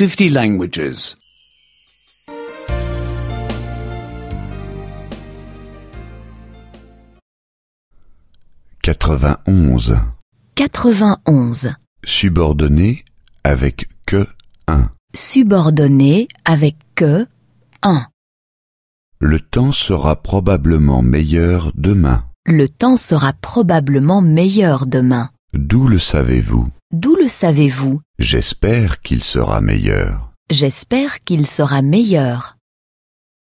50 languages. 91. 91. Subordonné avec que 1. Subordonné avec que 1. Le temps sera probablement meilleur demain. Le temps sera probablement meilleur demain. D'où le savez-vous? D'où le savez-vous? J'espère qu'il sera meilleur. J'espère qu'il sera meilleur.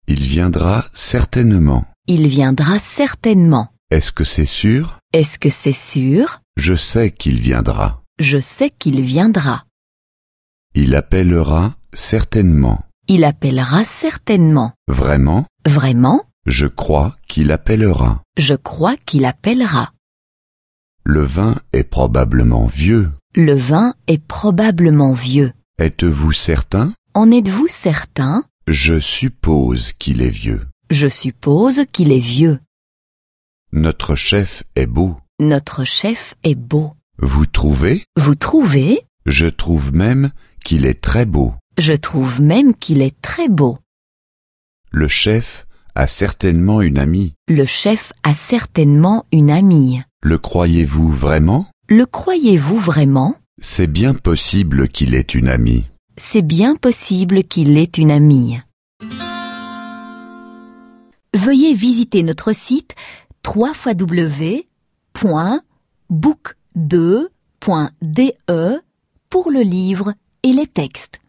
Il viendra certainement. Il viendra certainement. Est-ce que c'est sûr? Est-ce que c'est sûr? Je sais qu'il viendra. Je sais qu'il viendra. Il appellera certainement. Il appellera certainement. Vraiment? Vraiment? Je crois qu'il appellera. Je crois qu'il appellera. Le vin est probablement vieux. Le vin est probablement vieux. Êtes-vous certain? En êtes-vous certain? Je suppose qu'il est vieux. Je suppose qu'il est vieux. Notre chef est beau. Notre chef est beau. Vous trouvez? Vous trouvez? Je trouve même qu'il est très beau. Je trouve même qu'il est très beau. Le chef a certainement une amie. Le chef a certainement une amie. Le croyez-vous vraiment? Le croyez-vous vraiment? C'est bien possible qu'il ait une amie. C'est bien possible qu'il ait une amie. Veuillez visiter notre site www.book2.de pour le livre et les textes.